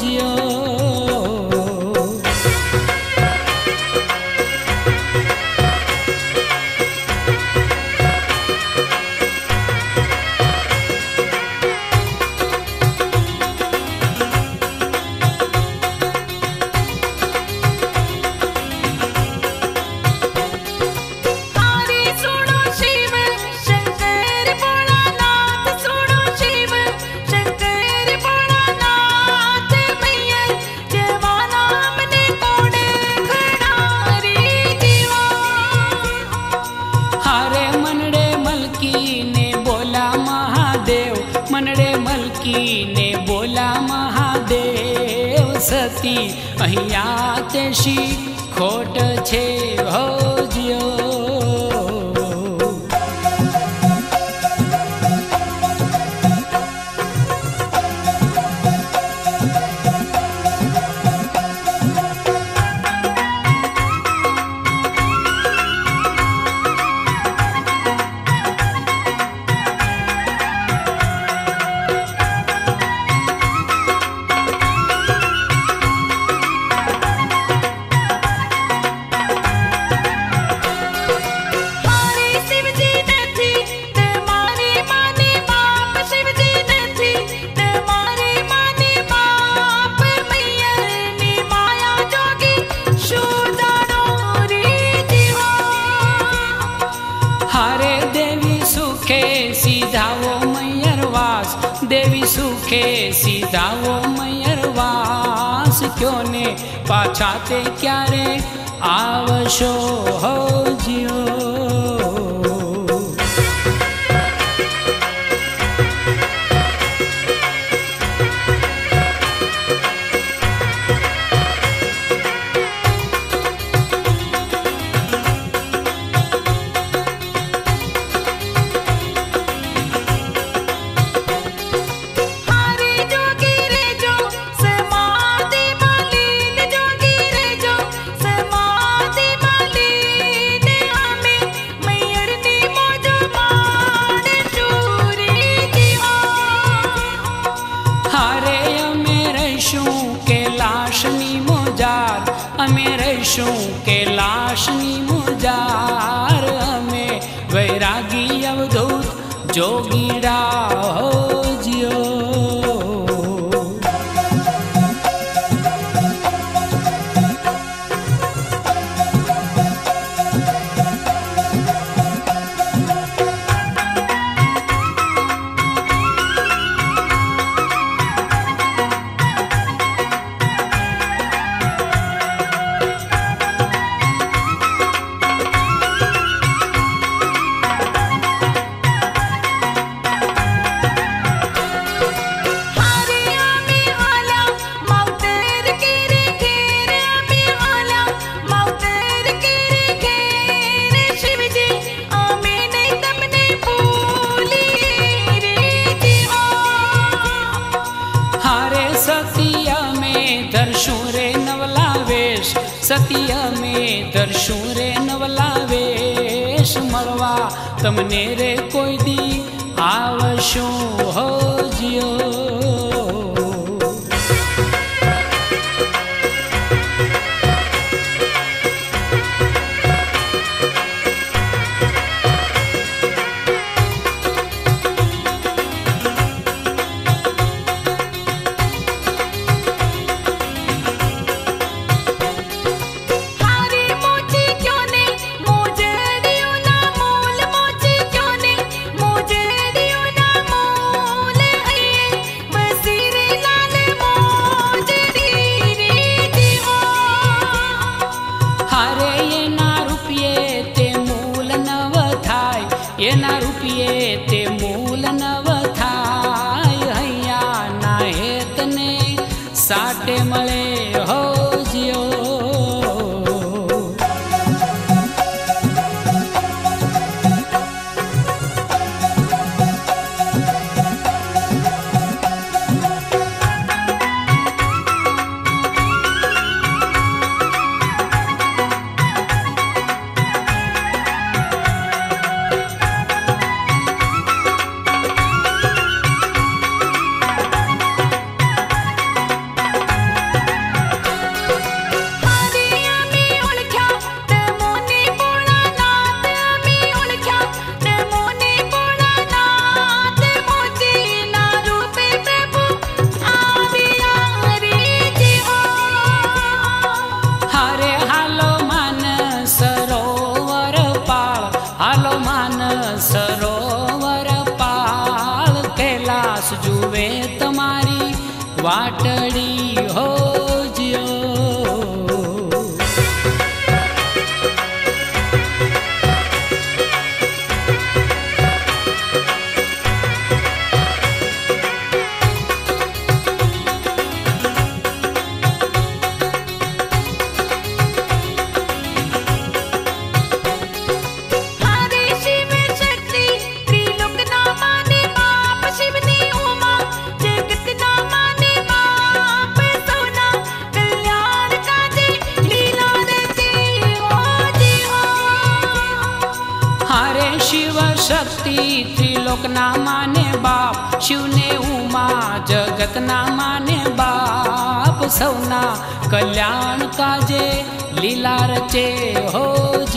ocasión. Melchi ने बोला महादेव सती अहिया तेशी खोट छे हो સુખે સીધાવો મયરવાસ દેવી સુખે સીધાવો મયરવાસ ક્યો ને પાછા તે ક્યારે આવશો હો જીઓ पुरुषों के लाशनी मुजार हमें वैरागी अवधूत जोगीड़ा हो મેં દર્શું રે નવલાવેશ, સતી અમે દર્શું રે નવલાવેશ. મળવા તમને રે કોઈ દી આવશું હો જીઓ. સાટે મળે આસ જુએ તમારી વાટડી. શક્તિ ત્રિલોકના માને બાપ શિવને ઉમા જગતના માને બાપ સૌના કલ્યાણ કાજે લીલા રચે હો જીઓ